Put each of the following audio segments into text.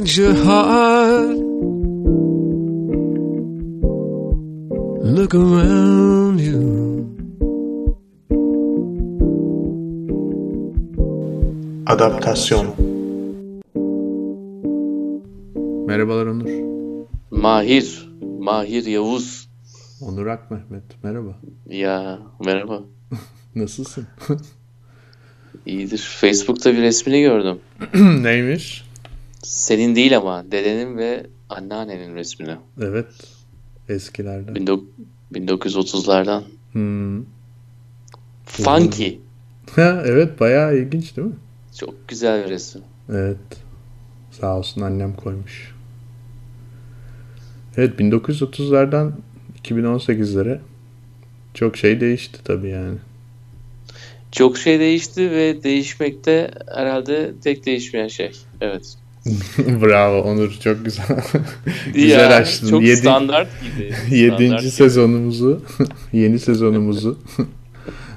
change your heart. Look around you. Adaptasyon Merhabalar Onur. Mahir, Mahir Yavuz. Onur Ak Mehmet. Merhaba. Ya merhaba. Nasılsın? İyidir. Facebook'ta bir resmini gördüm. Neymiş? Senin değil ama dedenin ve anneannenin resmini. Evet. Eskilerden. 19- 1930'lardan. Hmm. Funky. Ha, evet bayağı ilginç değil mi? Çok güzel bir resim. Evet. Sağ olsun annem koymuş. Evet 1930'lardan 2018'lere çok şey değişti tabii yani. Çok şey değişti ve değişmekte herhalde tek değişmeyen şey. Evet. Bravo Onur çok güzel. güzel Ya, açtın. Çok Yedi- standart gibi. Yedinci sezonumuzu, yeni sezonumuzu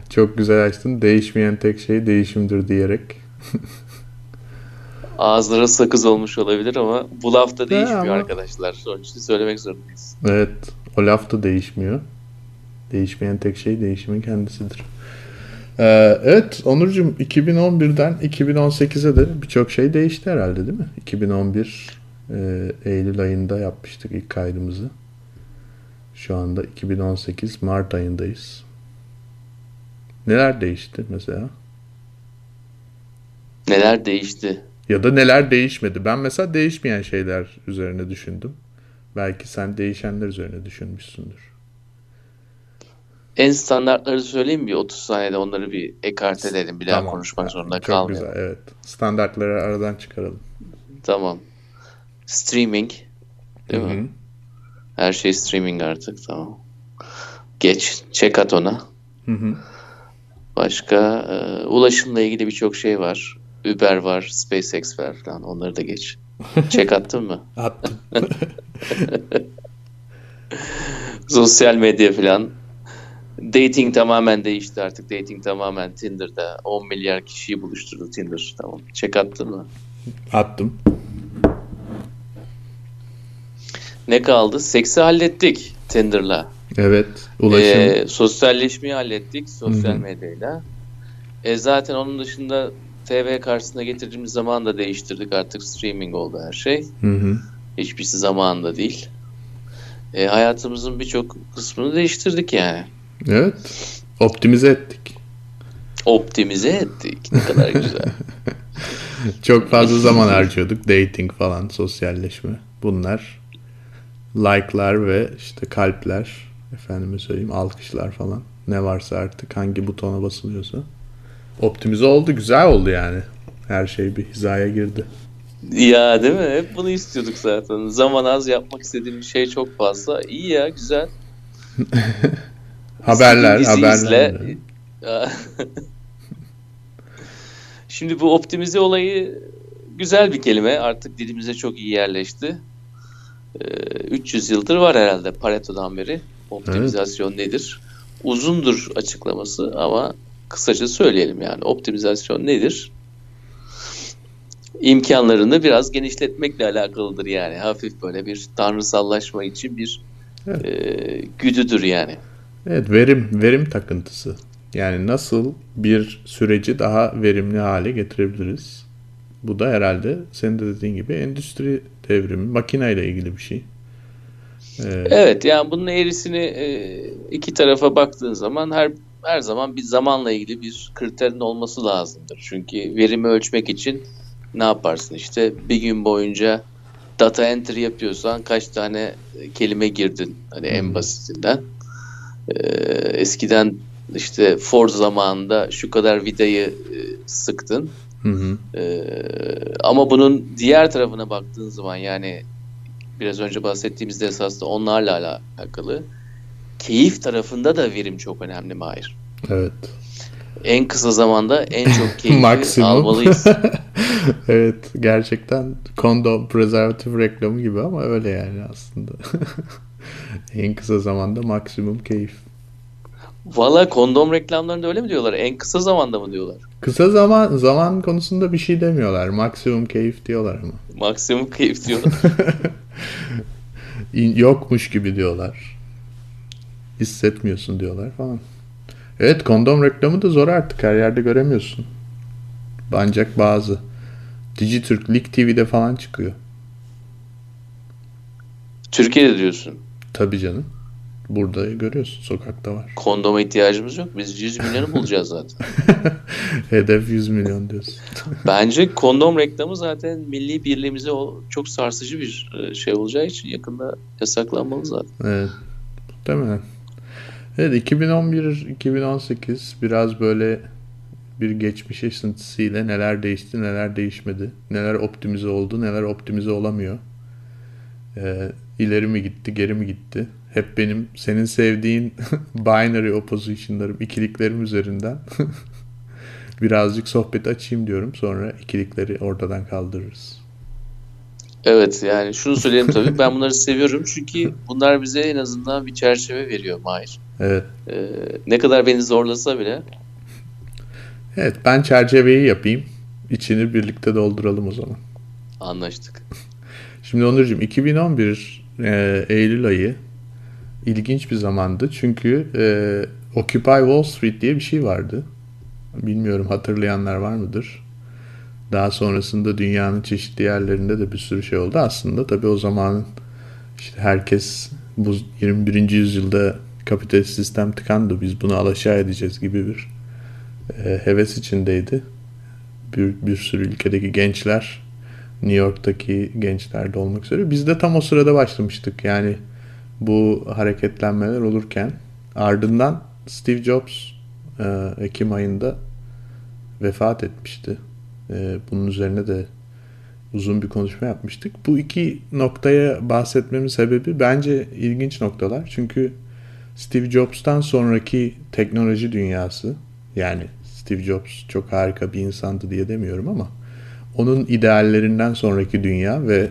çok güzel açtın. Değişmeyen tek şey değişimdir diyerek. Ağızlara sakız olmuş olabilir ama bu lafta değişmiyor ama- arkadaşlar. Onun için söylemek zorundayız. Evet, o laf da değişmiyor. Değişmeyen tek şey değişimin kendisidir. Ee, evet, Onurcuğum 2011'den 2018'e de birçok şey değişti herhalde değil mi? 2011 e, Eylül ayında yapmıştık ilk kaydımızı. Şu anda 2018 Mart ayındayız. Neler değişti mesela? Neler değişti? Ya da neler değişmedi? Ben mesela değişmeyen şeyler üzerine düşündüm. Belki sen değişenler üzerine düşünmüşsündür. En standartları söyleyeyim bir 30 saniyede onları bir ekart edelim. Bir daha Tamam. konuşmak zorunda Çok kalmayalım. güzel, evet. Standartları aradan çıkaralım. Tamam. Streaming. Değil Hı hı. mi? Her şey streaming artık. Tamam. Geç. Check at ona. Hı hı. Başka e, ulaşımla ilgili birçok şey var. Uber var, SpaceX var falan. Onları da geç. Check attın mı? Attım. Sosyal medya falan. Dating tamamen değişti artık. Dating tamamen Tinder'da. 10 milyar kişiyi buluşturdu Tinder. Tamam. Check attın mı? Attım. Ne kaldı? Seksi hallettik Tinder'la. Evet. Ulaşım. Ee, sosyalleşmeyi hallettik sosyal Hı hı. medyayla. E zaten onun dışında TV karşısına getirdiğimiz zaman da değiştirdik artık streaming oldu her şey. Hı hı. Hiçbirisi zamanında değil. E, hayatımızın birçok kısmını değiştirdik yani. Evet. Optimize ettik. Optimize ettik. Ne kadar güzel. Çok fazla zaman harcıyorduk. Dating falan, sosyalleşme. Bunlar like'lar ve işte kalpler, efendime söyleyeyim alkışlar falan. Ne varsa artık hangi butona basılıyorsa. Optimize oldu, güzel oldu yani. Her şey bir hizaya girdi. ya değil mi? Hep bunu istiyorduk zaten. Zaman az yapmak istediğim şey çok fazla. İyi ya güzel. Haberler, haberler. Şimdi bu optimize olayı güzel bir kelime. Artık dilimize çok iyi yerleşti. Ee, 300 yıldır var herhalde Pareto'dan beri. Optimizasyon nedir? Uzundur açıklaması ama kısaca söyleyelim yani. Optimizasyon nedir? İmkanlarını biraz genişletmekle alakalıdır yani. Hafif böyle bir tanrısallaşma için bir Evet. e, güdüdür yani. Evet, verim verim takıntısı. Yani nasıl bir süreci daha verimli hale getirebiliriz? Bu da herhalde senin de dediğin gibi endüstri devrimi, makineyle ilgili bir şey. Ee, Evet yani bunun eğrisini e, iki tarafa baktığın zaman her her zaman bir zamanla ilgili bir kriterin olması lazımdır. Çünkü verimi ölçmek için ne yaparsın işte bir gün boyunca data entry yapıyorsan kaç tane kelime girdin hani en basitinden. E, eskiden işte Ford zamanında şu kadar vidayı e, sıktın. Hı hı. Ee, ama bunun diğer tarafına baktığın zaman yani biraz önce bahsettiğimizde esasında onlarla alakalı keyif tarafında da verim çok önemli Mahir. Evet. En kısa zamanda en çok Maksimum. almalıyız. evet, gerçekten kondom prezervatif reklamı gibi ama öyle yani aslında. en kısa zamanda maksimum keyif. Valla kondom reklamlarında öyle mi diyorlar? En kısa zamanda mı diyorlar? Kısa zaman zaman konusunda bir şey demiyorlar. Maksimum keyif diyorlar ama. Maksimum keyif diyorlar. Yokmuş gibi diyorlar. Hissetmiyorsun diyorlar falan. Evet kondom reklamı da zor artık. Her yerde göremiyorsun. Ancak bazı. Dijitürk, Lig TV'de falan çıkıyor. Türkiye'de diyorsun. Tabii canım. Burada görüyorsun. Sokakta var. Kondoma ihtiyacımız yok. Biz 100 milyonu bulacağız zaten. Hedef 100 milyon diyorsun. Bence kondom reklamı zaten milli birliğimize çok sarsıcı bir e, şey olacağı için yakında yasaklanmalı zaten. Evet. Muhtemelen. Evet 2011-2018 biraz böyle bir geçmiş esintisiyle neler değişti neler değişmedi. Neler optimize oldu neler optimize olamıyor. Ee, ileri mi gitti geri mi gitti. Hep benim senin sevdiğin binary opposition'larım ikiliklerim üzerinden birazcık sohbet açayım diyorum. Sonra ikilikleri ortadan kaldırırız. Evet yani şunu söyleyelim tabii ben bunları seviyorum çünkü bunlar bize en azından bir çerçeve veriyor Mahir. Evet. Ee, ne kadar beni zorlasa bile Evet ben çerçeveyi yapayım. İçini birlikte dolduralım o zaman. anlaştık. Şimdi Onurcuğum 2011 e, Eylül ayı ilginç bir zamandı. Çünkü e, Occupy Wall Street diye bir şey vardı. Bilmiyorum hatırlayanlar var mıdır? Daha sonrasında dünyanın çeşitli yerlerinde de bir sürü şey oldu. Aslında tabii o zamanın işte herkes bu 21. yüzyılda kapitalist sistem tıkandı. Biz bunu alaşağı edeceğiz gibi bir e, heves içindeydi. Bir, bir sürü ülkedeki gençler New York'taki gençlerde olmak üzere. Biz de tam o sırada başlamıştık. Yani bu hareketlenmeler olurken ardından Steve Jobs e, Ekim ayında vefat etmişti. E, bunun üzerine de uzun bir konuşma yapmıştık. Bu iki noktaya bahsetmemin sebebi bence ilginç noktalar. Çünkü Steve Jobs'tan sonraki teknoloji dünyası yani Steve Jobs çok harika bir insandı diye demiyorum ama onun ideallerinden sonraki dünya ve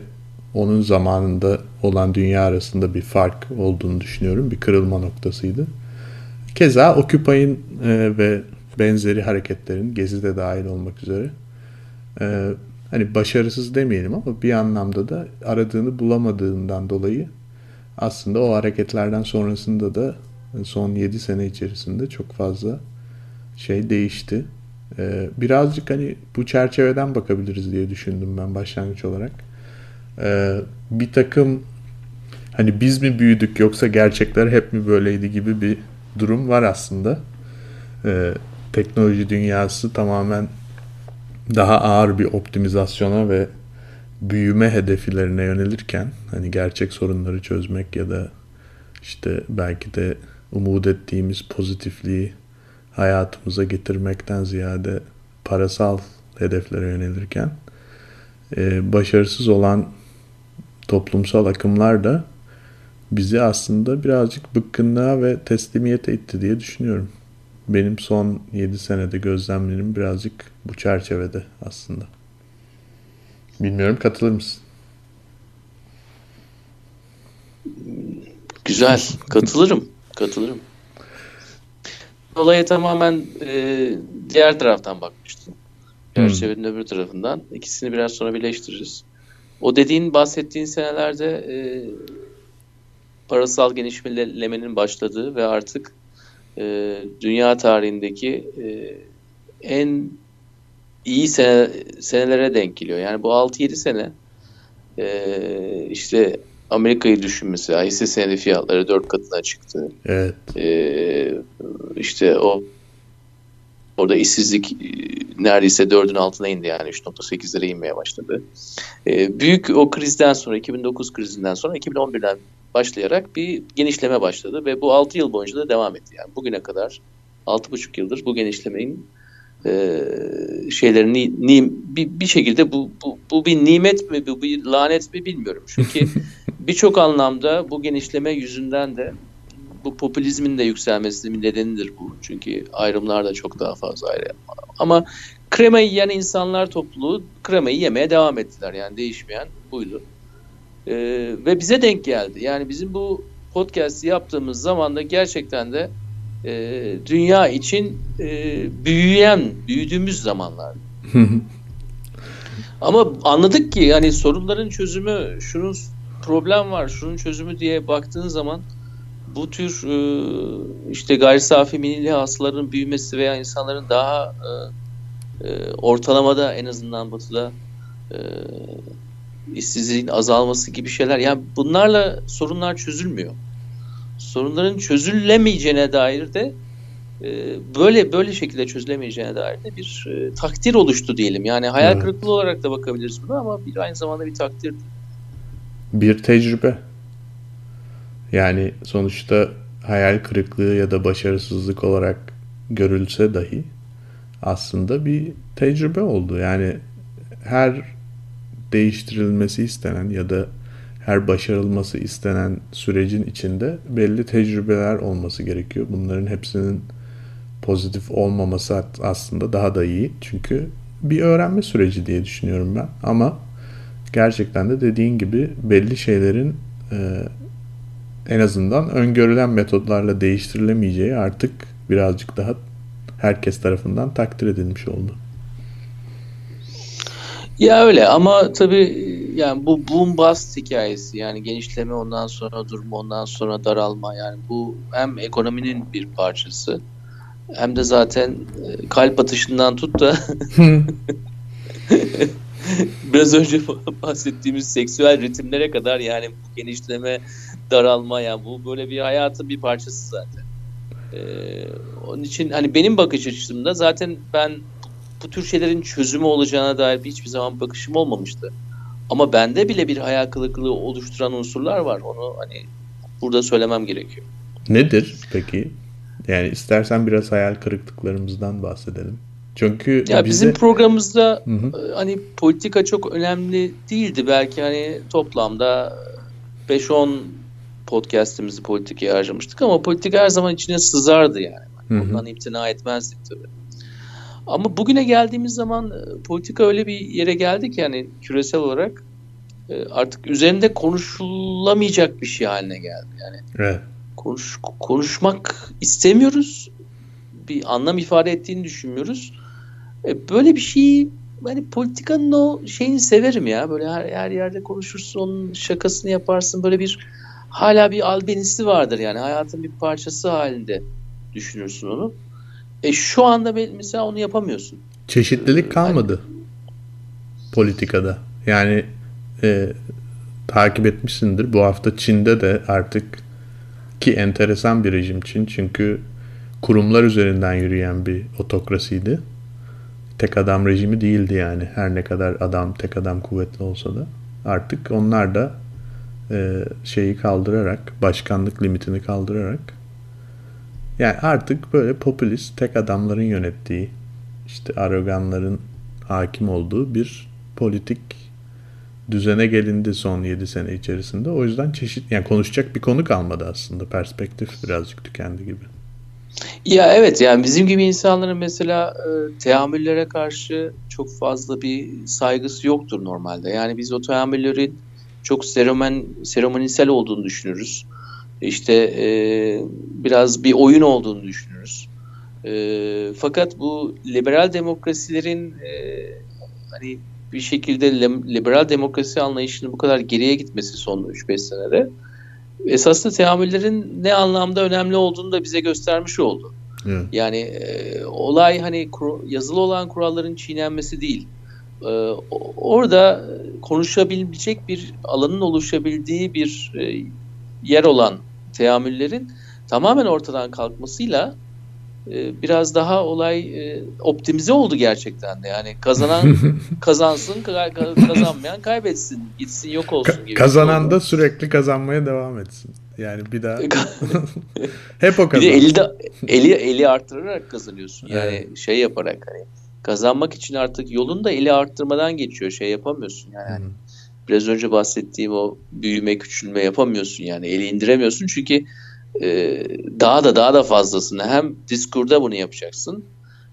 onun zamanında olan dünya arasında bir fark olduğunu düşünüyorum. Bir kırılma noktasıydı. Keza Occupy'in e, ve benzeri hareketlerin Gezi'de dahil olmak üzere e, hani başarısız demeyelim ama bir anlamda da aradığını bulamadığından dolayı aslında o hareketlerden sonrasında da son 7 sene içerisinde çok fazla şey değişti. Ee, birazcık hani bu çerçeveden bakabiliriz diye düşündüm ben başlangıç olarak. Ee, bir takım hani biz mi büyüdük yoksa gerçekler hep mi böyleydi gibi bir durum var aslında. Ee, teknoloji dünyası tamamen daha ağır bir optimizasyona ve büyüme hedeflerine yönelirken hani gerçek sorunları çözmek ya da işte belki de umut ettiğimiz pozitifliği hayatımıza getirmekten ziyade parasal hedeflere yönelirken e, başarısız olan toplumsal akımlar da bizi aslında birazcık bıkkınlığa ve teslimiyete itti diye düşünüyorum. Benim son 7 senede gözlemlerim birazcık bu çerçevede aslında. Bilmiyorum katılır mısın? Güzel. Katılırım. Katılırım. Olaya tamamen e, diğer taraftan bakmıştım. Çerçevenin öbür tarafından. İkisini biraz sonra birleştiririz. O dediğin, bahsettiğin senelerde e, parasal genişlemenin başladığı ve artık e, dünya tarihindeki e, en iyi sene, senelere denk geliyor. Yani bu 6-7 sene e, işte Amerika'yı düşün mesela hisse senedi fiyatları 4 katına çıktı. Evet. Ee, işte o orada işsizlik e, neredeyse 4'ün altına indi yani 3.8'lere inmeye başladı. Ee, büyük o krizden sonra 2009 krizinden sonra 2011'den başlayarak bir genişleme başladı ve bu 6 yıl boyunca da devam etti. Yani bugüne kadar 6,5 yıldır bu genişlemenin e, şeylerini ni, bir, bir şekilde bu, bu, bu bir nimet mi bu bir lanet mi bilmiyorum. Çünkü birçok anlamda bu genişleme yüzünden de bu popülizmin de yükselmesinin nedenidir bu. Çünkü ayrımlar da çok daha fazla ayrı. Ama kremayı yiyen insanlar topluluğu kremayı yemeye devam ettiler. Yani değişmeyen buydu. Ee, ve bize denk geldi. Yani bizim bu podcast'i yaptığımız zaman da gerçekten de e, dünya için e, büyüyen, büyüdüğümüz zamanlar. Ama anladık ki yani sorunların çözümü, şunun problem var, şunun çözümü diye baktığın zaman bu tür e, işte gayri safi milli hasıların büyümesi veya insanların daha e, e, ortalamada en azından batıda e, işsizliğin azalması gibi şeyler. Yani bunlarla sorunlar çözülmüyor. Sorunların çözülemeyeceğine dair de e, böyle böyle şekilde çözülemeyeceğine dair de bir e, takdir oluştu diyelim. Yani hayal Evet. kırıklığı olarak da bakabiliriz buna ama bir aynı zamanda bir takdir. Bir tecrübe. Yani sonuçta hayal kırıklığı ya da başarısızlık olarak görülse dahi aslında bir tecrübe oldu. Yani her değiştirilmesi istenen ya da her başarılması istenen sürecin içinde belli tecrübeler olması gerekiyor. Bunların hepsinin pozitif olmaması aslında daha da iyi. Çünkü bir öğrenme süreci diye düşünüyorum ben. Ama gerçekten de dediğin gibi belli şeylerin e, en azından öngörülen metodlarla değiştirilemeyeceği artık birazcık daha herkes tarafından takdir edilmiş oldu. Ya öyle ama tabii yani bu boom bust hikayesi yani genişleme ondan sonra durma ondan sonra daralma yani bu hem ekonominin bir parçası hem de zaten e, kalp atışından tut da biraz önce bahsettiğimiz seksüel ritimlere kadar yani bu genişleme daralma yani bu böyle bir hayatın bir parçası zaten. Ee, onun için hani benim bakış açımda zaten ben bu tür şeylerin çözümü olacağına dair bir hiçbir zaman bakışım olmamıştı. Ama bende bile bir hayal kırıklığı oluşturan unsurlar var. Onu hani burada söylemem gerekiyor. Nedir peki? Yani istersen biraz hayal kırıklıklarımızdan bahsedelim. Çünkü Ya bize... bizim programımızda Hı hı. e, hani politika çok önemli değildi. Belki hani toplamda 5-10 podcast'imizi politikaya harcamıştık ama politika her zaman içine sızardı yani. Hı hı. Ondan imtina etmezdik tabii. Ama bugüne geldiğimiz zaman e, politika öyle bir yere geldi ki yani küresel olarak e, artık üzerinde konuşulamayacak bir şey haline geldi. Yani Evet. konuş, konuşmak istemiyoruz. Bir anlam ifade ettiğini düşünmüyoruz. E, böyle bir şeyi hani politikanın o şeyini severim ya. Böyle her, her yerde konuşursun, şakasını yaparsın. Böyle bir hala bir albenisi vardır yani. Hayatın bir parçası halinde düşünürsün onu. E şu anda mesela onu yapamıyorsun. Çeşitlilik kalmadı politikada. Yani e, takip etmişsindir. Bu hafta Çin'de de artık ki enteresan bir rejim Çin. Çünkü kurumlar üzerinden yürüyen bir otokrasiydi. Tek adam rejimi değildi yani. Her ne kadar adam tek adam kuvvetli olsa da. Artık onlar da e, şeyi kaldırarak, başkanlık limitini kaldırarak yani artık böyle popülist tek adamların yönettiği işte aroganların hakim olduğu bir politik düzene gelindi son 7 sene içerisinde. O yüzden çeşit yani konuşacak bir konu kalmadı aslında. Perspektif birazcık tükendi gibi. Ya evet yani bizim gibi insanların mesela e, teamüllere karşı çok fazla bir saygısı yoktur normalde. Yani biz o teamüllerin çok seremen, seremonisel olduğunu düşünürüz. İşte e, biraz bir oyun olduğunu düşünürüz. E, fakat bu liberal demokrasilerin e, hani bir şekilde liberal demokrasi anlayışının bu kadar geriye gitmesi son 3-5 senede esasında teamüllerin ne anlamda önemli olduğunu da bize göstermiş oldu. Evet. Yani e, olay hani kur- yazılı olan kuralların çiğnenmesi değil. E, orada konuşabilecek bir alanın oluşabildiği bir e, yer olan teamüllerin tamamen ortadan kalkmasıyla biraz daha olay e, optimize oldu gerçekten de. Yani kazanan kazansın, ka- ka- kazanmayan kaybetsin, gitsin yok olsun gibi. bir şey Kazanan oldu. da sürekli kazanmaya devam etsin. Yani bir daha hep o Bir kazan. de eli, de, eli, eli arttırarak kazanıyorsun. Yani Evet. şey yaparak hani kazanmak için artık yolun da eli arttırmadan geçiyor. Şey yapamıyorsun yani. Hı. Biraz önce bahsettiğim o büyüme küçülme yapamıyorsun yani. Eli indiremiyorsun çünkü daha da daha da fazlasını hem diskurda bunu yapacaksın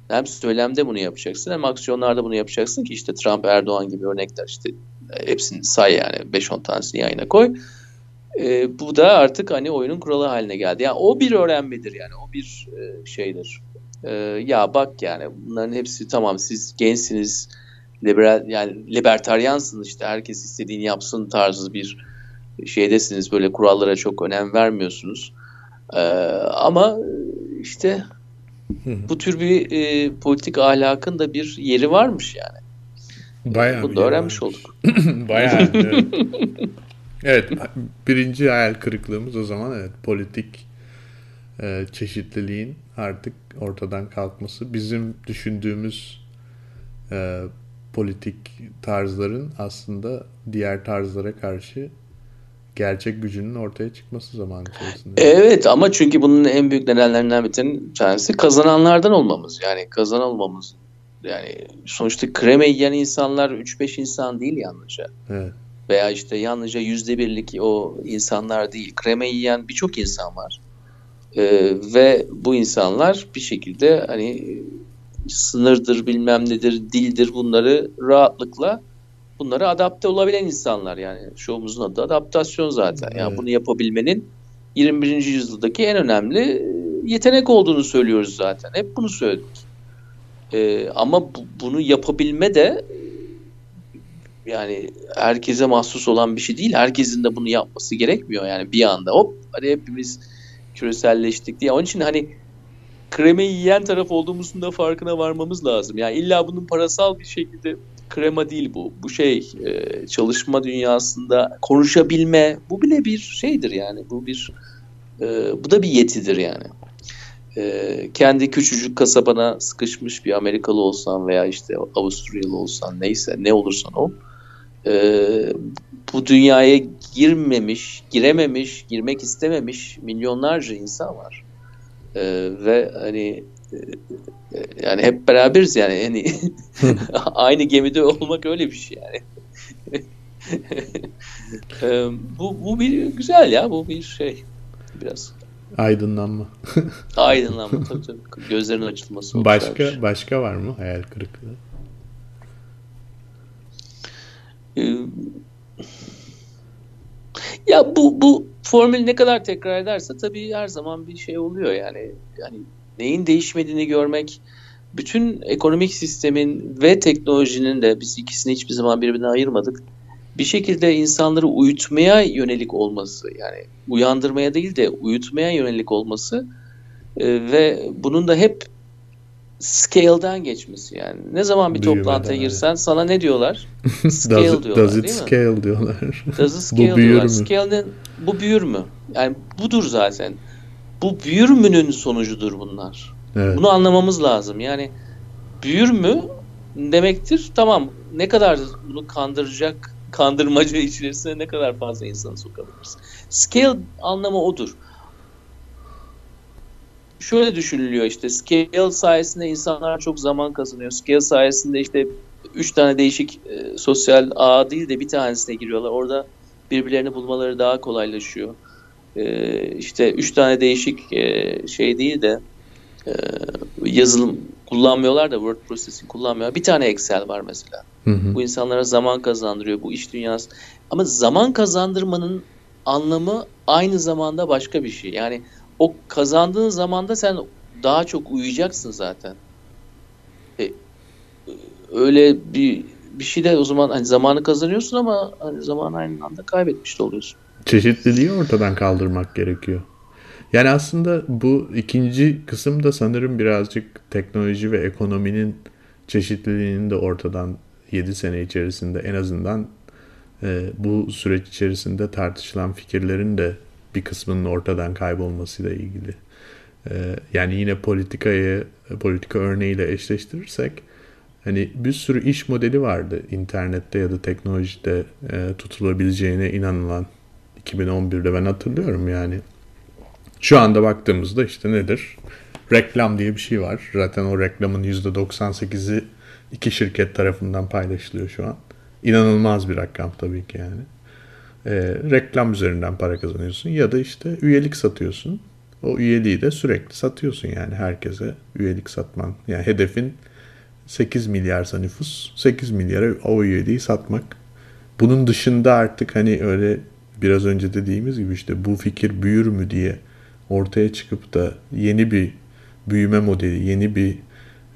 hem söylemde bunu yapacaksın hem aksiyonlarda bunu yapacaksın ki işte Trump Erdoğan gibi örnekler işte e, hepsini say yani 5-10 tanesini yayına koy. E, bu da artık hani oyunun kuralı haline geldi. Yani o bir öğrenmedir yani o bir e, şeydir. E, ya bak yani bunların hepsi tamam siz gençsiniz, liberal yani libertaryansınız işte herkes istediğini yapsın tarzı bir şeydesiniz böyle kurallara çok önem vermiyorsunuz. E, ama işte bu tür bir e, politik ahlakın da bir yeri varmış yani. Bayağı Bunu da öğrenmiş varmış. olduk. Bayağı. evet. evet. Birinci hayal kırıklığımız o zaman evet politik e, çeşitliliğin artık ortadan kalkması. Bizim düşündüğümüz e, politik tarzların aslında diğer tarzlara karşı gerçek gücünün ortaya çıkması zaman içerisinde. Evet ama çünkü bunun en büyük nedenlerinden bir tanesi kazananlardan olmamız. Yani kazan olmamız. Yani sonuçta kreme yiyen insanlar 3-5 insan değil yalnızca. Evet. Veya işte yalnızca yüzde birlik o insanlar değil. Kreme yiyen birçok insan var. Ee, ve bu insanlar bir şekilde hani sınırdır bilmem nedir dildir bunları rahatlıkla bunları adapte olabilen insanlar yani şovumuzun adı adaptasyon zaten. Yani Evet. bunu yapabilmenin 21. yüzyıldaki en önemli e, yetenek olduğunu söylüyoruz zaten. Hep bunu söyledik. Ee, ama bu- bunu yapabilme de e, yani herkese mahsus olan bir şey değil. Herkesin de bunu yapması gerekmiyor yani bir anda hop hadi hepimiz küreselleştik diye. Onun için hani kremayı yiyen taraf olduğumuzun da farkına varmamız lazım. Yani illa bunun parasal bir şekilde krema değil bu. Bu şey e, çalışma dünyasında konuşabilme bu bile bir şeydir yani. Bu bir e, bu da bir yetidir yani. E, kendi küçücük kasabana sıkışmış bir Amerikalı olsan veya işte Avusturyalı olsan neyse ne olursan ol bu dünyaya girmemiş, girememiş, girmek istememiş milyonlarca insan var. E, ve hani e, yani hep beraberiz yani hani aynı gemide olmak öyle bir şey yani. E, bu bu bir güzel ya bu bir şey biraz Aydınlanma. aydınlanma tabii tabii gözlerin açılması. Başka şey. başka var mı hayal kırıklığı? Ee, Ya bu bu formül ne kadar tekrar ederse tabii her zaman bir şey oluyor yani. Yani neyin değişmediğini görmek bütün ekonomik sistemin ve teknolojinin de biz ikisini hiçbir zaman birbirine ayırmadık. Bir şekilde insanları uyutmaya yönelik olması yani uyandırmaya değil de uyutmaya yönelik olması e, ve bunun da hep scale'dan geçmesi yani. Ne zaman bir Büyümeden, toplantıya evet. girsen sana ne diyorlar? Scale does, it- diyorlar does it değil mi? scale diyorlar. Does it scale Bu büyür diyorlar. mü? Scale'nin bu büyür mü? Yani budur zaten. Bu büyür münün sonucudur bunlar. evet. Bunu anlamamız lazım. Yani büyür mü demektir. Tamam ne kadar bunu kandıracak kandırmaca içerisine ne kadar fazla insanı sokabiliriz. Scale anlamı odur. Şöyle düşünülüyor işte scale sayesinde insanlar çok zaman kazanıyor. Scale sayesinde işte üç tane değişik e, sosyal ağ değil de bir tanesine giriyorlar. Orada birbirlerini bulmaları daha kolaylaşıyor. E, işte üç tane değişik e, şey değil de e, yazılım kullanmıyorlar da word processing kullanmıyor. Bir tane Excel var mesela. Hı hı. Bu insanlara zaman kazandırıyor. Bu iş dünyası. Ama zaman kazandırmanın anlamı aynı zamanda başka bir şey. Yani o kazandığın zamanda sen daha çok uyuyacaksın zaten. E, öyle bir bir şey de o zaman hani zamanı kazanıyorsun ama hani zamanı aynı anda kaybetmiş de oluyorsun. çeşitliliği ortadan kaldırmak gerekiyor. Yani aslında bu ikinci kısım da sanırım birazcık teknoloji ve ekonominin çeşitliliğinin de ortadan 7 sene içerisinde en azından e, bu süreç içerisinde tartışılan fikirlerin de bir kısmının ortadan kaybolmasıyla ilgili. E, yani yine politikayı politika örneğiyle eşleştirirsek hani bir sürü iş modeli vardı internette ya da teknolojide e, tutulabileceğine inanılan 2011'de ben hatırlıyorum yani. Şu anda baktığımızda işte nedir? Reklam diye bir şey var. Zaten o reklamın %98'i iki şirket tarafından paylaşılıyor şu an. İnanılmaz bir rakam tabii ki yani. Ee, reklam üzerinden para kazanıyorsun ya da işte üyelik satıyorsun. O üyeliği de sürekli satıyorsun yani herkese üyelik satman. Yani hedefin 8 milyarsa nüfus 8 milyara o üyeliği satmak. Bunun dışında artık hani öyle biraz önce dediğimiz gibi işte bu fikir büyür mü diye ortaya çıkıp da yeni bir büyüme modeli, yeni bir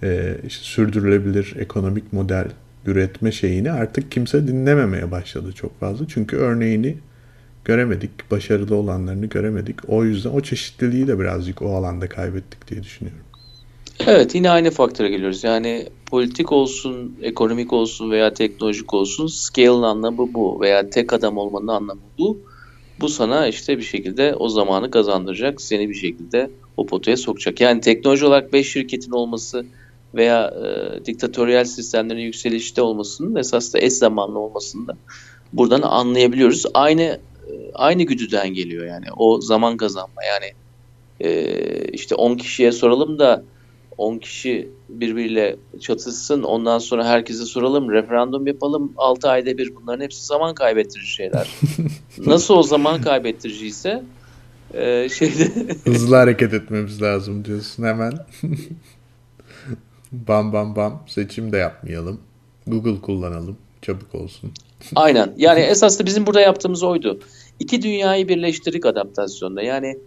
e, işte sürdürülebilir ekonomik model üretme şeyini artık kimse dinlememeye başladı çok fazla. Çünkü örneğini göremedik, başarılı olanlarını göremedik. O yüzden o çeşitliliği de birazcık o alanda kaybettik diye düşünüyorum. Evet yine aynı faktöre geliyoruz. Yani politik olsun, ekonomik olsun veya teknolojik olsun scale'ın anlamı bu veya tek adam olmanın anlamı bu. Bu sana işte bir şekilde o zamanı kazandıracak, seni bir şekilde o potaya sokacak. Yani teknoloji olarak 5 şirketin olması veya e, diktatöryel sistemlerin yükselişte olmasının esas da eş zamanlı olmasını da buradan anlayabiliyoruz. Aynı e, aynı güdüden geliyor yani o zaman kazanma yani e, işte 10 kişiye soralım da 10 kişi birbiriyle çatışsın ondan sonra herkese soralım referandum yapalım 6 ayda bir bunların hepsi zaman kaybettirici şeyler. Nasıl o zaman kaybettiriciyse e, şeyde Hızlı hareket etmemiz lazım diyorsun hemen. bam bam bam seçim de yapmayalım. Google kullanalım. Çabuk olsun. Aynen. Yani esas da bizim burada yaptığımız oydu. İki dünyayı birleştirdik adaptasyonda. Yani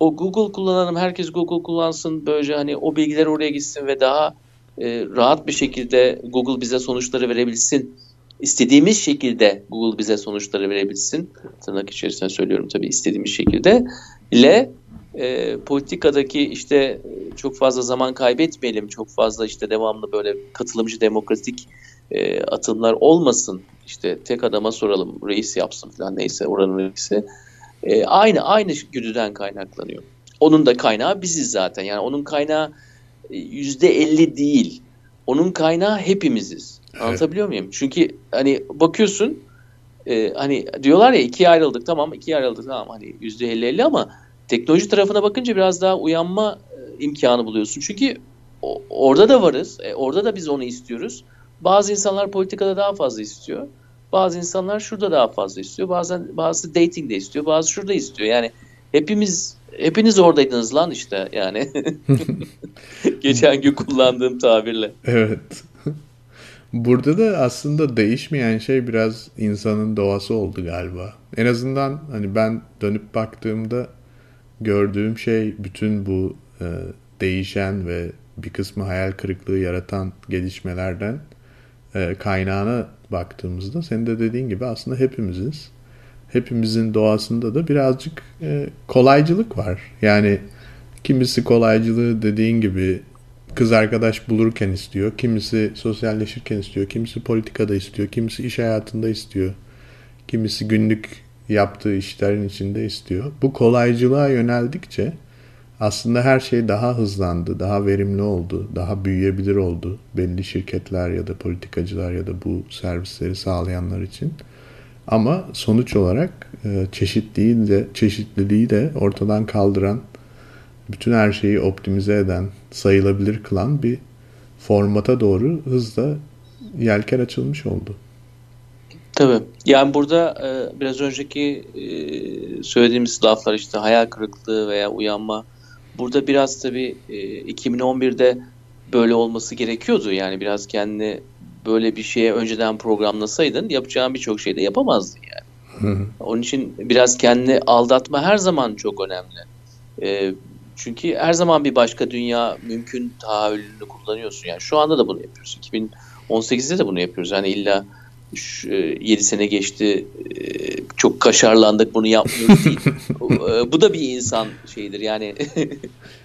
o Google kullanalım, herkes Google kullansın. Böylece hani o bilgiler oraya gitsin ve daha e, rahat bir şekilde Google bize sonuçları verebilsin. İstediğimiz şekilde Google bize sonuçları verebilsin. Tırnak içerisinde söylüyorum tabii istediğimiz şekilde. ile e, politikadaki işte e, çok fazla zaman kaybetmeyelim, çok fazla işte devamlı böyle katılımcı demokratik e, atımlar olmasın. İşte tek adama soralım, reis yapsın falan neyse oranın reisi. E, aynı aynı güdüden kaynaklanıyor. Onun da kaynağı biziz zaten. Yani onun kaynağı e, yüzde elli değil. Onun kaynağı hepimiziz. Anlatabiliyor muyum? Çünkü hani bakıyorsun e, hani diyorlar ya ikiye ayrıldık tamam ikiye ayrıldık tamam hani yüzde elli elli ama teknoloji tarafına bakınca biraz daha uyanma e, imkanı buluyorsun. Çünkü orada da varız. E, orada da biz onu istiyoruz. Bazı insanlar politikada daha fazla istiyor. Bazı insanlar şurada daha fazla istiyor. Bazen bazı dating de istiyor. Bazı şurada istiyor. Yani hepimiz hepiniz oradaydınız lan işte yani. Geçen gün kullandığım tabirle. Evet. Burada da aslında değişmeyen şey biraz insanın doğası oldu galiba. En azından hani ben dönüp baktığımda gördüğüm şey bütün bu e, değişen ve bir kısmı hayal kırıklığı yaratan gelişmelerden e, kaynağına baktığımızda senin de dediğin gibi aslında hepimiziz. Hepimizin doğasında da birazcık e, kolaycılık var. Yani kimisi kolaycılığı dediğin gibi kız arkadaş bulurken istiyor. Kimisi sosyalleşirken istiyor. Kimisi politikada istiyor. Kimisi iş hayatında istiyor. Kimisi günlük yaptığı işlerin içinde istiyor. Bu kolaycılığa yöneldikçe aslında her şey daha hızlandı, daha verimli oldu, daha büyüyebilir oldu. Belli şirketler ya da politikacılar ya da bu servisleri sağlayanlar için. Ama sonuç olarak e, çeşitliliği de, çeşitliliği de ortadan kaldıran, bütün her şeyi optimize eden, sayılabilir kılan bir formata doğru hızla yelken açılmış oldu. Tabii. Yani burada e, biraz önceki e, söylediğimiz laflar işte hayal kırıklığı veya uyanma burada biraz tabii e, 2011'de böyle olması gerekiyordu. Yani biraz kendini böyle bir şeye önceden programlasaydın yapacağın birçok şeyde yapamazdın yani. Onun için biraz kendini aldatma her zaman çok önemli. E, çünkü her zaman bir başka dünya mümkün tahayyülünü kullanıyorsun. Yani şu anda da bunu yapıyoruz. 2018'de de bunu yapıyoruz. Yani illa 7 e, sene geçti e, çok kaşarlandık bunu yapmıyoruz değil. E, bu da bir insan şeyidir yani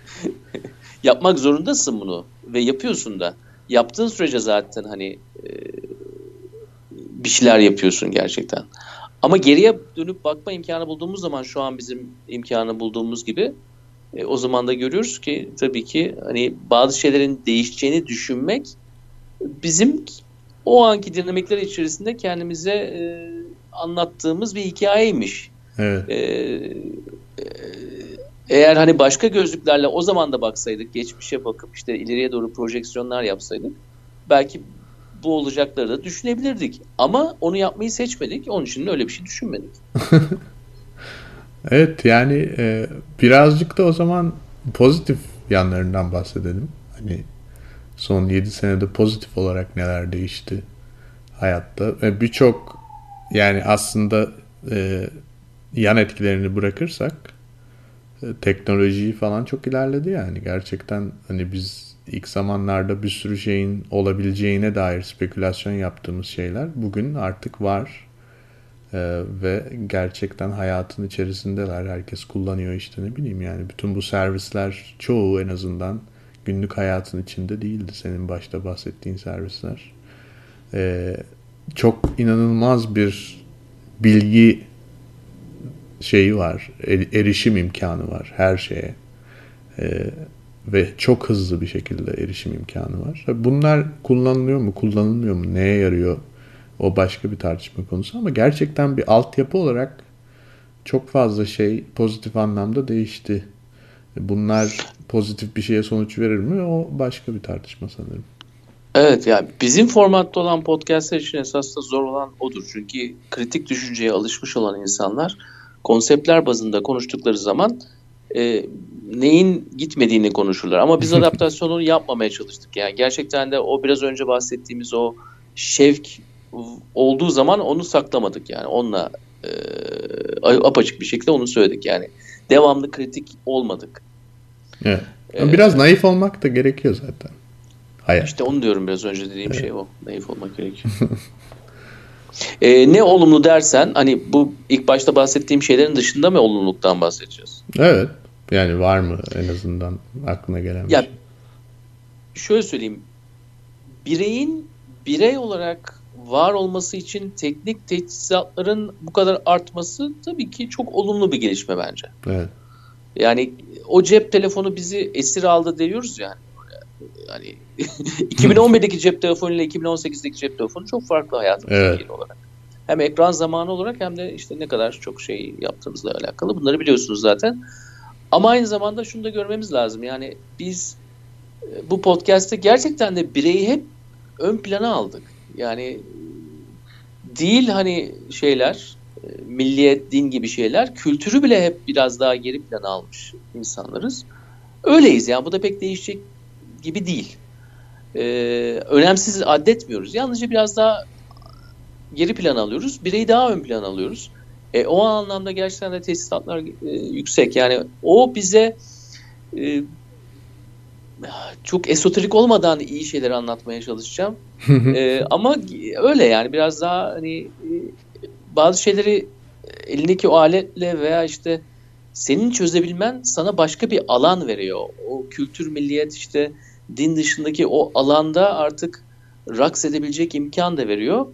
yapmak zorundasın bunu ve yapıyorsun da. Yaptığın sürece zaten hani bir şeyler yapıyorsun gerçekten. Ama geriye dönüp bakma imkanı bulduğumuz zaman şu an bizim imkanı bulduğumuz gibi o zaman da görüyoruz ki tabii ki hani bazı şeylerin değişeceğini düşünmek bizim o anki dinamikler içerisinde kendimize e, anlattığımız bir hikayeymiş. Evet. E, e, eğer hani başka gözlüklerle o zaman da baksaydık, geçmişe bakıp işte ileriye doğru projeksiyonlar yapsaydık belki bu olacakları da düşünebilirdik. Ama onu yapmayı seçmedik. Onun için de öyle bir şey düşünmedik. evet yani e, birazcık da o zaman pozitif yanlarından bahsedelim. Hani son 7 senede pozitif olarak neler değişti hayatta. Ve birçok yani aslında e, yan etkilerini bırakırsak e, teknolojiyi falan çok ilerledi yani. Gerçekten hani biz ilk zamanlarda bir sürü şeyin olabileceğine dair spekülasyon yaptığımız şeyler bugün artık var. Ee, ve gerçekten hayatın içerisindeler. Herkes kullanıyor işte ne bileyim yani. Bütün bu servisler çoğu en azından günlük hayatın içinde değildi senin başta bahsettiğin servisler. Ee, çok inanılmaz bir bilgi şeyi var. Erişim imkanı var her şeye. Ee, ve çok hızlı bir şekilde erişim imkanı var. Bunlar kullanılıyor mu, kullanılmıyor mu, neye yarıyor o başka bir tartışma konusu ama gerçekten bir altyapı olarak çok fazla şey pozitif anlamda değişti. Bunlar pozitif bir şeye sonuç verir mi? O başka bir tartışma sanırım. Evet yani bizim formatta olan podcastler için esas da zor olan odur. Çünkü kritik düşünceye alışmış olan insanlar konseptler bazında konuştukları zaman e, neyin gitmediğini konuşurlar. Ama biz adaptasyonu yapmamaya çalıştık. Yani gerçekten de o biraz önce bahsettiğimiz o şevk olduğu zaman onu saklamadık yani. Onunla e, apaçık bir şekilde onu söyledik yani. Devamlı kritik olmadık. Evet. Ee, biraz naif olmak da gerekiyor zaten. Hayır. İşte onu diyorum biraz önce dediğim evet. şey o. Naif olmak gerekiyor. ee, ne olumlu dersen hani bu ilk başta bahsettiğim şeylerin dışında mı olumluluktan bahsedeceğiz? Evet. Yani var mı en azından aklına gelen bir ya, şey? Şöyle söyleyeyim. Bireyin birey olarak var olması için teknik teçhizatların bu kadar artması tabii ki çok olumlu bir gelişme bence. Evet. Yani o cep telefonu bizi esir aldı diyoruz yani. Yani 2011'deki cep telefonu ile 2018'deki cep telefonu çok farklı hayatımızda evet. olarak. Hem ekran zamanı olarak hem de işte ne kadar çok şey yaptığımızla alakalı. Bunları biliyorsunuz zaten. Ama aynı zamanda şunu da görmemiz lazım. Yani biz e, bu podcast'te gerçekten de bireyi hep ön plana aldık. Yani değil hani şeyler milliyet, din gibi şeyler kültürü bile hep biraz daha geri plana almış insanlarız. Öyleyiz yani bu da pek değişecek gibi değil. Ee, önemsiz addetmiyoruz. Yalnızca biraz daha geri plan alıyoruz. Bireyi daha ön plan alıyoruz. E, o anlamda gerçekten de tesisatlar e, yüksek. Yani o bize e, çok esoterik olmadan iyi şeyleri anlatmaya çalışacağım. ee, ama öyle yani biraz daha hani e, bazı şeyleri elindeki o aletle veya işte senin çözebilmen sana başka bir alan veriyor. O kültür, milliyet işte din dışındaki o alanda artık raks edebilecek imkan da veriyor. Ya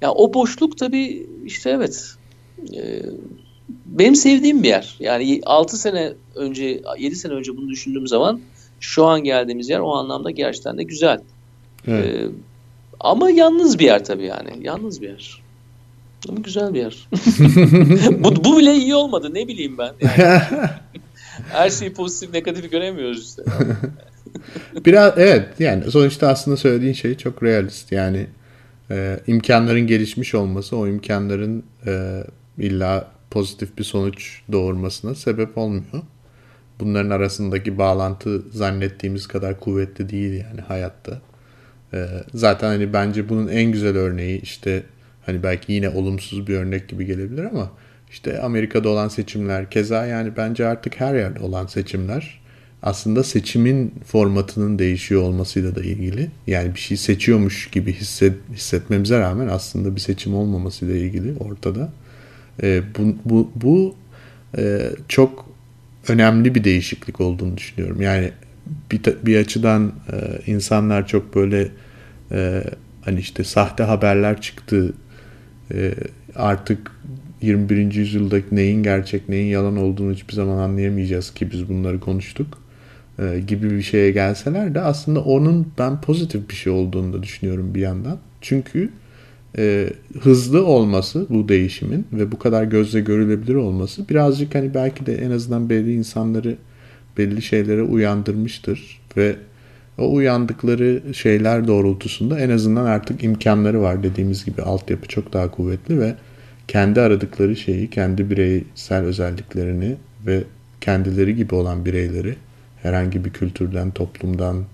yani o boşluk tabii işte evet e, benim sevdiğim bir yer. Yani 6 sene önce 7 sene önce bunu düşündüğüm zaman şu an geldiğimiz yer o anlamda gerçekten de güzel. Evet. Ee, ama yalnız bir yer tabii yani. Yalnız bir yer. Ama güzel bir yer. bu, bu bile iyi olmadı. Ne bileyim ben. Yani. Her şeyi pozitif negatif göremiyoruz işte. Biraz evet yani sonuçta aslında söylediğin şey çok realist. Yani e, imkanların gelişmiş olması o imkanların e, illa pozitif bir sonuç doğurmasına sebep olmuyor bunların arasındaki bağlantı zannettiğimiz kadar kuvvetli değil yani hayatta. Ee, zaten hani bence bunun en güzel örneği işte hani belki yine olumsuz bir örnek gibi gelebilir ama işte Amerika'da olan seçimler keza yani bence artık her yerde olan seçimler aslında seçimin formatının değişiyor olmasıyla da ilgili. Yani bir şey seçiyormuş gibi hisset, hissetmemize rağmen aslında bir seçim olmamasıyla ilgili ortada. Ee, bu bu, bu e, çok önemli bir değişiklik olduğunu düşünüyorum. Yani bir, bir açıdan e, insanlar çok böyle e, hani işte sahte haberler çıktı. E, artık 21. yüzyıldaki neyin gerçek neyin yalan olduğunu hiçbir zaman anlayamayacağız ki biz bunları konuştuk e, gibi bir şeye gelseler de aslında onun ben pozitif bir şey olduğunu da düşünüyorum bir yandan. Çünkü e, hızlı olması bu değişimin ve bu kadar gözle görülebilir olması birazcık hani belki de en azından belli insanları belli şeylere uyandırmıştır ve o uyandıkları şeyler doğrultusunda en azından artık imkanları var dediğimiz gibi altyapı çok daha kuvvetli ve kendi aradıkları şeyi, kendi bireysel özelliklerini ve kendileri gibi olan bireyleri herhangi bir kültürden, toplumdan,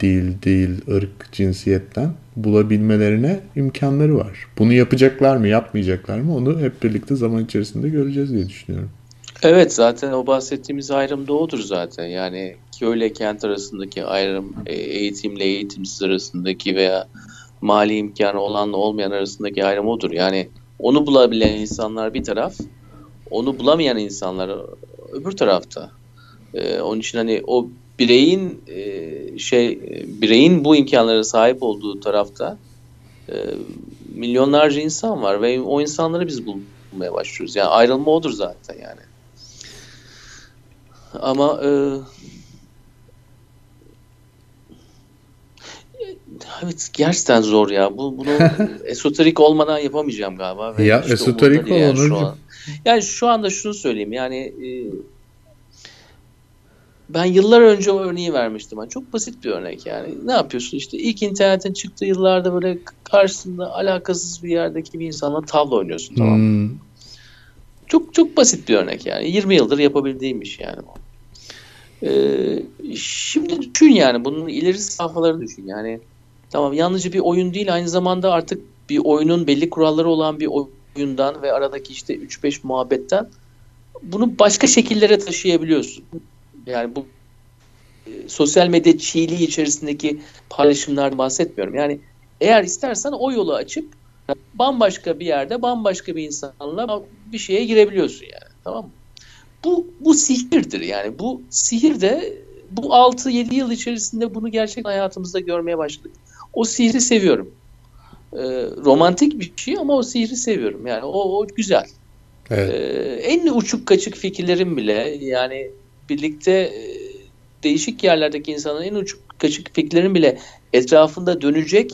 dil, dil, ırk, cinsiyetten bulabilmelerine imkanları var. Bunu yapacaklar mı, yapmayacaklar mı onu hep birlikte zaman içerisinde göreceğiz diye düşünüyorum. Evet zaten o bahsettiğimiz ayrım da odur zaten. Yani köyle kent arasındaki ayrım, e, eğitimle eğitimsiz arasındaki veya mali imkanı olanla olmayan arasındaki ayrım odur. Yani onu bulabilen insanlar bir taraf, onu bulamayan insanlar öbür tarafta. Ee, onun için hani o bireyin e, şey bireyin bu imkanlara sahip olduğu tarafta e, milyonlarca insan var ve o insanları biz bulmaya başlıyoruz. Yani ayrılma odur zaten yani. Ama e, evet gerçekten zor ya. Bu bunu esoterik olmadan yapamayacağım galiba. Ve Ya, işte esoterik ol yani şu an. Yani şu anda şunu söyleyeyim yani e, ben yıllar önce o örneği vermiştim. Yani çok basit bir örnek yani. Ne yapıyorsun işte ilk internetin çıktığı yıllarda böyle karşısında alakasız bir yerdeki bir insanla tavla oynuyorsun tamam mı? Hmm. Çok çok basit bir örnek yani. 20 yıldır yapabildiğim iş yani bu. Ee, şimdi düşün yani bunun ileri safhalarını düşün yani. Tamam yalnızca bir oyun değil aynı zamanda artık bir oyunun belli kuralları olan bir oyundan ve aradaki işte 3-5 muhabbetten bunu başka şekillere taşıyabiliyorsun. Yani bu e, sosyal medya çiğliği içerisindeki paylaşımlardan bahsetmiyorum. Yani eğer istersen o yolu açıp bambaşka bir yerde bambaşka bir insanla bir şeye girebiliyorsun yani. Tamam mı? Bu bu sihirdir yani. Bu sihir de bu 6-7 yıl içerisinde bunu gerçekten hayatımızda görmeye başladık. O sihri seviyorum. Ee, romantik bir şey ama o sihri seviyorum. Yani o, o güzel. Evet. Ee, en uçuk kaçık fikirlerin bile yani birlikte e, değişik yerlerdeki insanların en uçuk kaçık fikirlerin bile etrafında dönecek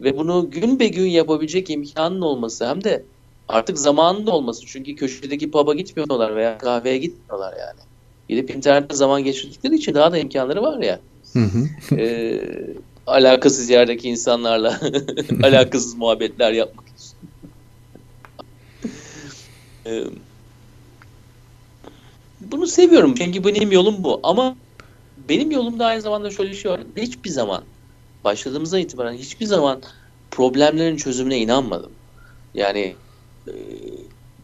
ve bunu gün be gün yapabilecek imkanın olması hem de artık zamanın da olması. Çünkü köşedeki pub'a gitmiyorlar veya kahveye gitmiyorlar yani. Gidip internette zaman geçirdikleri için daha da imkanları var ya. Hı hı. Ee, alakasız yerdeki insanlarla alakasız muhabbetler yapmak için. Ee, bunu seviyorum çünkü benim yolum bu ama benim yolumda aynı zamanda şöyle bir şey var. Hiçbir zaman başladığımızdan itibaren hiçbir zaman problemlerin çözümüne inanmadım. Yani e,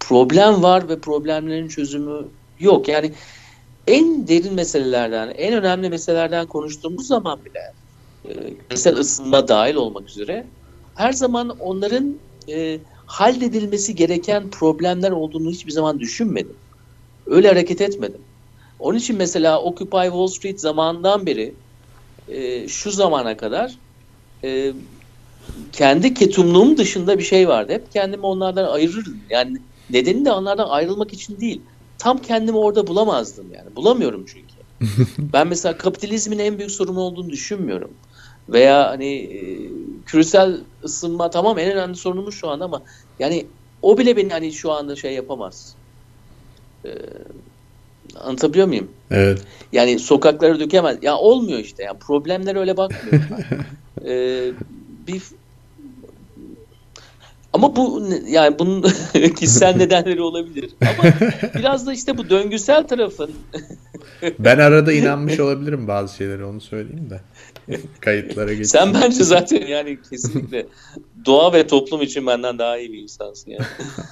problem var ve problemlerin çözümü yok. Yani en derin meselelerden, en önemli meselelerden konuştuğumuz zaman bile e, küresel ısınma dahil olmak üzere her zaman onların e, halledilmesi gereken problemler olduğunu hiçbir zaman düşünmedim. Öyle hareket etmedim. Onun için mesela Occupy Wall Street zamanından beri e, şu zamana kadar e, kendi ketumluğum dışında bir şey vardı. Hep kendimi onlardan ayırırdım. Yani nedeni de onlardan ayrılmak için değil. Tam kendimi orada bulamazdım yani. Bulamıyorum çünkü. ben mesela kapitalizmin en büyük sorunu olduğunu düşünmüyorum. Veya hani e, küresel ısınma tamam en önemli sorunumuz şu anda ama yani o bile beni hani şu anda şey yapamaz. Ee, anlatabiliyor muyum? Evet. Yani sokaklara dökemez. Ya olmuyor işte. Yani problemler öyle bakmıyor. ee, ama bu yani bunun kişisel nedenleri olabilir. Ama biraz da işte bu döngüsel tarafın Ben arada inanmış olabilirim bazı şeylere onu söyleyeyim de. Kayıtlara geçsin. sen bence zaten yani kesinlikle doğa ve toplum için benden daha iyi bir insansın yani.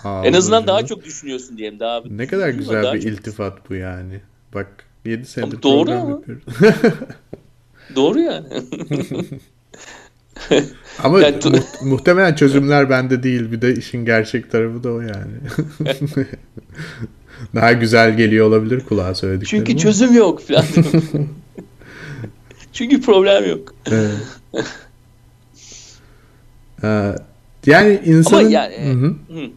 Aa, En azından daha çok düşünüyorsun diyelim. Daha Ne kadar güzel bir çok- iltifat bu yani. Bak 7 senedir Ama doğru program ama. yapıyoruz. Doğru yani. Ama Yani tu- mu- muhtemelen çözümler bende değil. Bir de işin gerçek tarafı da o yani. Daha güzel geliyor olabilir kulağa söylediklerim Çünkü ama. çözüm yok falan. Çünkü problem yok. Evet. Ee, yani insanın... Ama yani- Hı hı. Hı.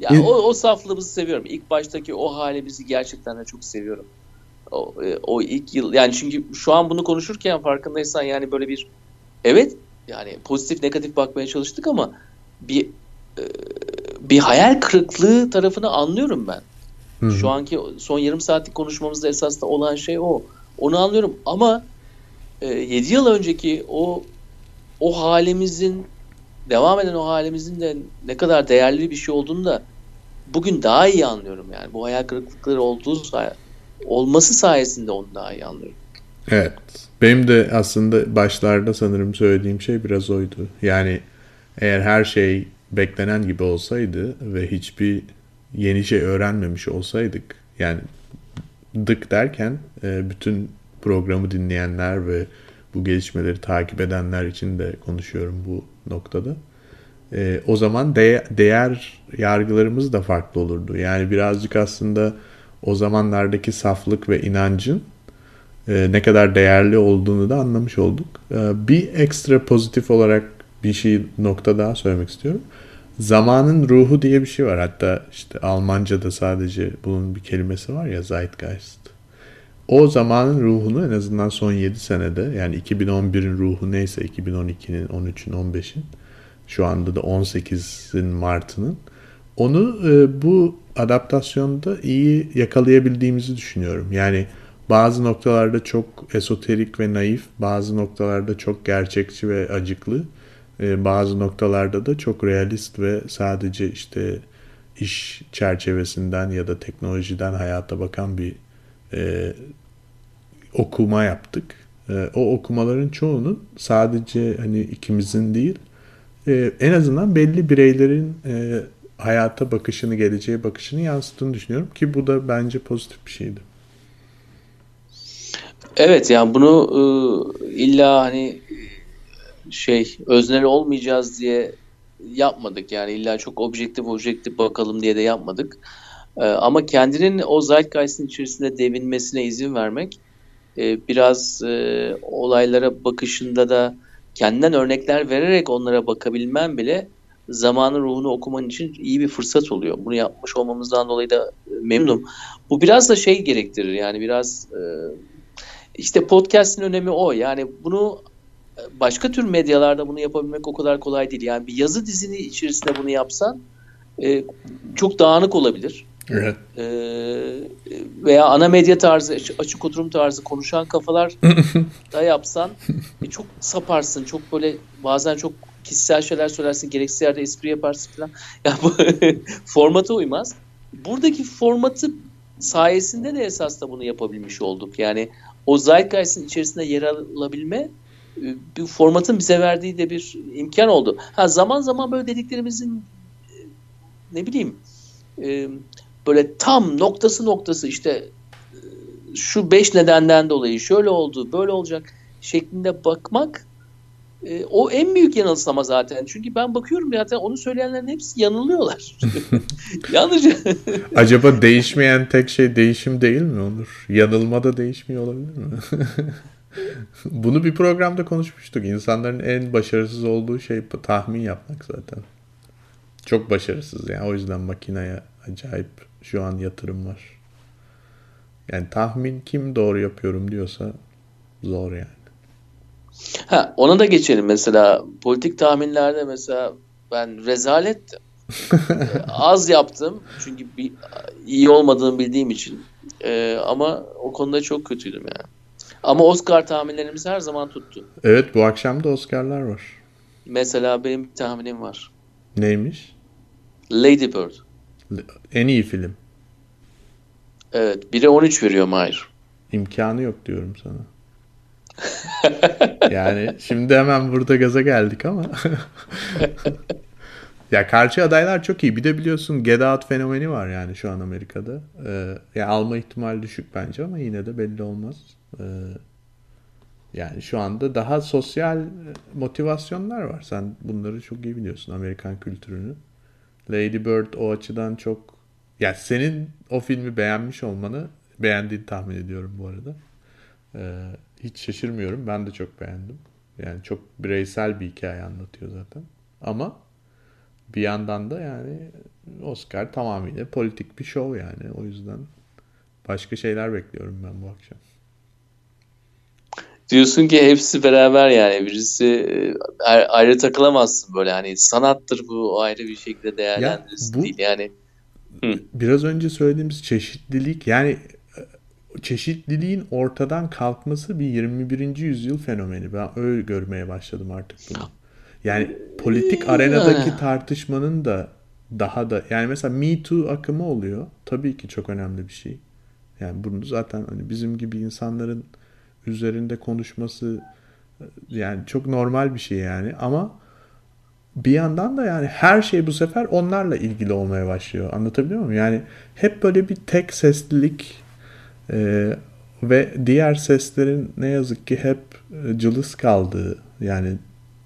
Ya İn- o, o saflığımızı seviyorum. İlk baştaki o halimizi gerçekten de çok seviyorum. O, e, o ilk yıl yani çünkü şu an bunu konuşurken farkındaysan yani böyle bir evet yani pozitif negatif bakmaya çalıştık ama bir e, bir hayal kırıklığı tarafını anlıyorum ben. Hı hı. Şu anki son yarım saatlik konuşmamızda esasında olan şey o. Onu anlıyorum ama e, 7 yıl önceki o o halimizin devam eden o halimizin de ne kadar değerli bir şey olduğunu da bugün daha iyi anlıyorum yani. Bu hayal kırıklıkları olduğu say- olması sayesinde onu daha iyi anlıyorum. Evet. Benim de aslında başlarda sanırım söylediğim şey biraz oydu. Yani eğer her şey beklenen gibi olsaydı ve hiçbir yeni şey öğrenmemiş olsaydık yani dık derken e, bütün programı dinleyenler ve bu gelişmeleri takip edenler için de konuşuyorum bu noktada. E, o zaman de, değer yargılarımız da farklı olurdu. Yani birazcık aslında o zamanlardaki saflık ve inancın e, ne kadar değerli olduğunu da anlamış olduk. E, bir ekstra pozitif olarak bir şey nokta daha söylemek istiyorum. Zamanın ruhu diye bir şey var. Hatta işte Almanca'da sadece bunun bir kelimesi var ya Zeitgeist. O zamanın ruhunu en azından son 7 senede yani 2011'in ruhu neyse 2012'nin, 13'ün, 15'in şu anda da 18'in Mart'ının onu e, bu adaptasyonda iyi yakalayabildiğimizi düşünüyorum. Yani bazı noktalarda çok esoterik ve naif, bazı noktalarda çok gerçekçi ve acıklı, e, bazı noktalarda da çok realist ve sadece işte iş çerçevesinden ya da teknolojiden hayata bakan bir e, okuma yaptık. E, o okumaların çoğunun sadece hani ikimizin değil, e, en azından belli bireylerin e, hayata bakışını, geleceğe bakışını yansıttığını düşünüyorum ki bu da bence pozitif bir şeydi. Evet yani bunu e, illa hani şey öznel olmayacağız diye yapmadık. Yani illa çok objektif objektif bakalım diye de yapmadık. E, ama kendinin o zeitgeist'in içerisinde devinmesine izin vermek e, biraz e, olaylara bakışında da kendinden örnekler vererek onlara bakabilmen bile zamanın ruhunu okuman için iyi bir fırsat oluyor. Bunu yapmış olmamızdan dolayı da memnunum. Bu biraz da şey gerektirir yani biraz e, işte podcast'in önemi o. Yani bunu başka tür medyalarda bunu yapabilmek o kadar kolay değil. Yani bir yazı dizini içerisinde bunu yapsan e, çok dağınık olabilir. Evet. E, veya ana medya tarzı, açık oturum tarzı konuşan kafalar da yapsan e, çok saparsın. Çok böyle bazen çok kişisel şeyler söylersin. Gereksiz yerde espri yaparsın falan. Yani bu formata uymaz. Buradaki formatı sayesinde de esas da bunu yapabilmiş olduk. Yani o Zeitgeist'in içerisinde yer alabilme e, bir formatın bize verdiği de bir imkan oldu. Ha zaman zaman böyle dediklerimizin e, ne bileyim e, böyle tam noktası noktası işte şu beş nedenden dolayı şöyle oldu böyle olacak şeklinde bakmak o en büyük yanılsama zaten. Çünkü ben bakıyorum zaten onu söyleyenlerin hepsi yanılıyorlar. Yanlış. Acaba değişmeyen tek şey değişim değil mi Onur? Yanılma da değişmiyor olabilir mi? Bunu bir programda konuşmuştuk. İnsanların en başarısız olduğu şey tahmin yapmak zaten. Çok başarısız yani. O yüzden makineye acayip şu an yatırım var. Yani tahmin kim doğru yapıyorum diyorsa zor yani. Ha, ona da geçelim mesela politik tahminlerde mesela ben rezalettim. Az yaptım çünkü bir, iyi olmadığını bildiğim için. Ee, ama o konuda çok kötüydüm yani. Ama Oscar tahminlerimiz her zaman tuttu. Evet bu akşam da Oscar'lar var. Mesela benim bir tahminim var. Neymiş? Lady Bird. En iyi film. Evet. 1'e 13 veriyorum hayır. İmkanı yok diyorum sana. yani şimdi hemen burada gaza geldik ama. ya karşı adaylar çok iyi. Bir de biliyorsun Get Out fenomeni var yani şu an Amerika'da. Ee, ya alma ihtimali düşük bence ama yine de belli olmaz. Ee, yani şu anda daha sosyal motivasyonlar var. Sen bunları çok iyi biliyorsun Amerikan kültürünü. Lady Bird o açıdan çok ya senin o filmi beğenmiş olmanı beğendiğini tahmin ediyorum bu arada. Ee, hiç şaşırmıyorum. Ben de çok beğendim. Yani çok bireysel bir hikaye anlatıyor zaten. Ama bir yandan da yani Oscar tamamıyla politik bir show yani. O yüzden başka şeyler bekliyorum ben bu akşam. Diyorsun ki hepsi beraber yani birisi e, ayrı takılamazsın böyle hani sanattır bu ayrı bir şekilde değerlendirirsin ya, bu, değil yani. Hı. Biraz önce söylediğimiz çeşitlilik yani çeşitliliğin ortadan kalkması bir 21. yüzyıl fenomeni. Ben öyle görmeye başladım artık bunu. Yani politik arenadaki tartışmanın da daha da yani mesela Me Too akımı oluyor. Tabii ki çok önemli bir şey. Yani bunu zaten hani bizim gibi insanların üzerinde konuşması e, yani çok normal bir şey yani ama bir yandan da yani her şey bu sefer onlarla ilgili olmaya başlıyor. Anlatabiliyor muyum? Yani hep böyle bir tek seslilik e, ve diğer seslerin ne yazık ki hep e, cılız kaldığı yani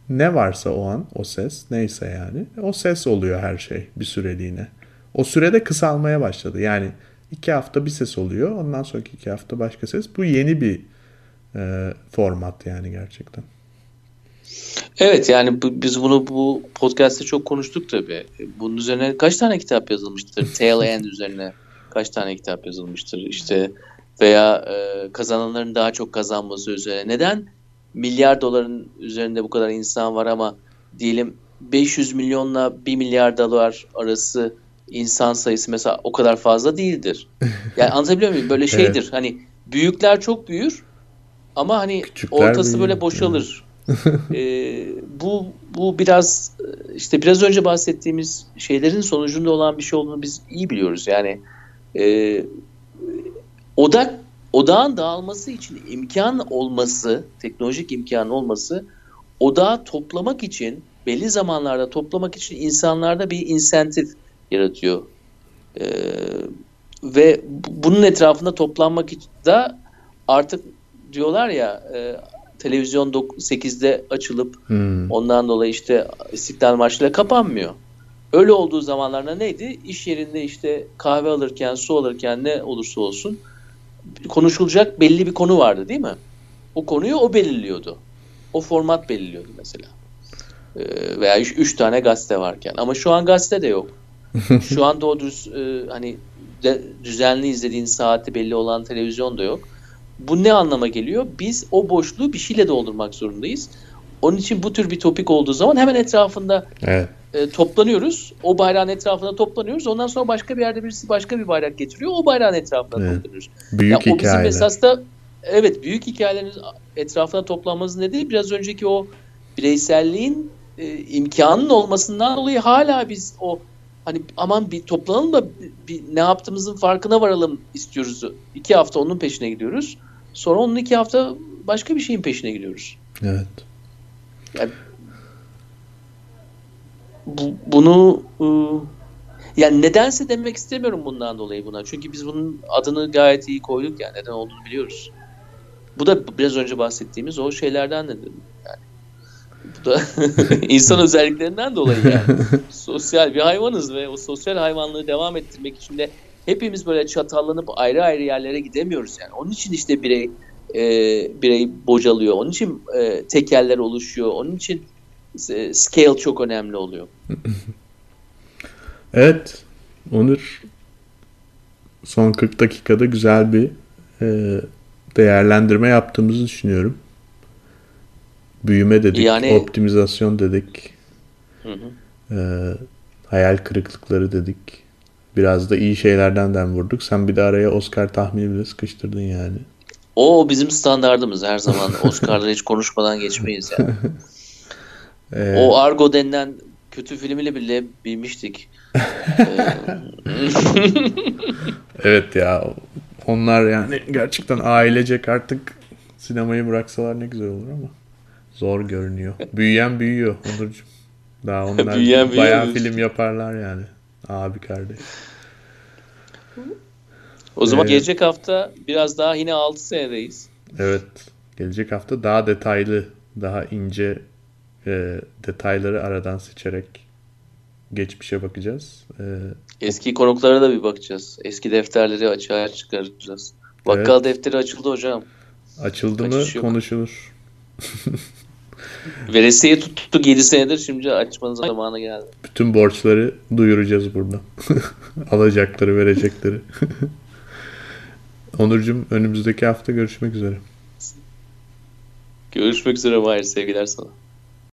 ne varsa o an o ses neyse yani o ses oluyor her şey bir süreliğine. O sürede kısalmaya başladı. Yani iki hafta bir ses oluyor ondan sonraki iki hafta başka ses. Bu yeni bir e, format yani gerçekten. Evet yani bu, biz bunu bu podcast'te çok konuştuk tabii. Bunun üzerine kaç tane kitap yazılmıştır? Tail End üzerine kaç tane kitap yazılmıştır? İşte veya e, kazananların daha çok kazanması üzerine. Neden milyar doların üzerinde bu kadar insan var ama diyelim 500 milyonla 1 milyar dolar arası insan sayısı mesela o kadar fazla değildir. Yani anlatabiliyor muyum? Böyle şeydir. Evet. Hani büyükler çok büyür ama hani Küçükler ortası büyür. böyle boşalır. ee, bu bu biraz işte biraz önce bahsettiğimiz şeylerin sonucunda olan bir şey olduğunu biz iyi biliyoruz. Yani e, odak odağın dağılması için imkan olması, teknolojik imkan olması odağı toplamak için belli zamanlarda toplamak için insanlarda bir insentif yaratıyor. Ee, ve bunun etrafında toplanmak için da artık diyorlar ya e, televizyon 8'de açılıp hmm. ondan dolayı işte İstiklal Marşı'yla kapanmıyor. Öyle olduğu zamanlarda neydi? İş yerinde işte kahve alırken, su alırken ne olursa olsun konuşulacak belli bir konu vardı değil mi? O konuyu o belirliyordu. O format belirliyordu mesela. Ee, veya üç, üç tane gazete varken. Ama şu an gazete de yok. şu an doğru düz e, hani de, düzenli izlediğin saati belli olan televizyon da yok. Bu ne anlama geliyor? Biz o boşluğu bir şeyle doldurmak zorundayız. Onun için bu tür bir topik olduğu zaman hemen etrafında evet. E, toplanıyoruz. O bayrağın etrafında toplanıyoruz. Ondan sonra başka bir yerde birisi başka bir bayrak getiriyor. O bayrağın etrafında evet. toplanıyoruz. Büyük yani o bizim esas da evet büyük hikayelerin etrafına toplanmamızın nedeni biraz önceki o bireyselliğin e, imkanının olmasından dolayı hala biz o hani aman bir toplanalım da bir, bir ne yaptığımızın farkına varalım istiyoruz. İki hafta onun peşine gidiyoruz. Sonra onun iki hafta başka bir şeyin peşine gidiyoruz. Evet. Yani, bu, bunu ıı, yani nedense demek istemiyorum bundan dolayı buna. Çünkü biz bunun adını gayet iyi koyduk yani neden olduğunu biliyoruz. Bu da biraz önce bahsettiğimiz o şeylerden de yani. Bu da insan özelliklerinden dolayı yani. sosyal bir hayvanız ve o sosyal hayvanlığı devam ettirmek için de hepimiz böyle çatallanıp ayrı ayrı yerlere gidemiyoruz yani. Onun için işte birey e, birey bocalıyor. Onun için e, tekeller oluşuyor. Onun için scale çok önemli oluyor. evet. Onur son 40 dakikada güzel bir e, değerlendirme yaptığımızı düşünüyorum. Büyüme dedik, yani, optimizasyon dedik. Hı hı. E, hayal kırıklıkları dedik. Biraz da iyi şeylerden den vurduk. Sen bir de araya Oscar tahmini bile sıkıştırdın yani. O bizim standardımız her zaman. Oscar'da hiç konuşmadan geçmeyiz yani. Ee, o Argo denilen kötü filmiyle bile bilmiştik. evet ya. Onlar yani gerçekten ailecek artık sinemayı bıraksalar ne güzel olur ama zor görünüyor. Büyüyen büyüyor Onurcuğum. Daha onlar büyüyen bayağı büyüyor. film yaparlar yani. Abi kardeş. O zaman ee, gelecek hafta biraz daha yine 6 senedeyiz. Evet. Gelecek hafta daha detaylı, daha ince e, detayları aradan seçerek geçmişe bakacağız. E, Eski konuklara da bir bakacağız. Eski defterleri açığa çıkaracağız. Bakkal evet. defteri açıldı hocam. Açıldı Açış mı yok. konuşulur. Veresiye tuttuk 7 senedir şimdi açmanın zamanı geldi. Bütün borçları duyuracağız burada. Alacakları, verecekleri. Onurcuğum önümüzdeki hafta görüşmek üzere. Görüşmek üzere Mahir. Sevgiler sana.